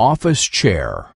office chair.